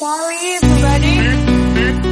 Are you ready?